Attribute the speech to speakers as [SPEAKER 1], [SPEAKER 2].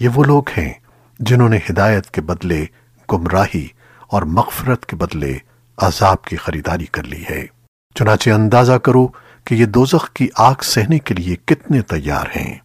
[SPEAKER 1] یہ وہ لوگ ہیں جنہوں نے ہدایت کے بدلے گمراہی اور مغفرت کے بدلے عذاب کی خریداری کر لی ہے۔ چنانچہ اندازہ کرو کہ یہ دوزخ کی آگ سہنے کے لیے کتنے تیار ہیں۔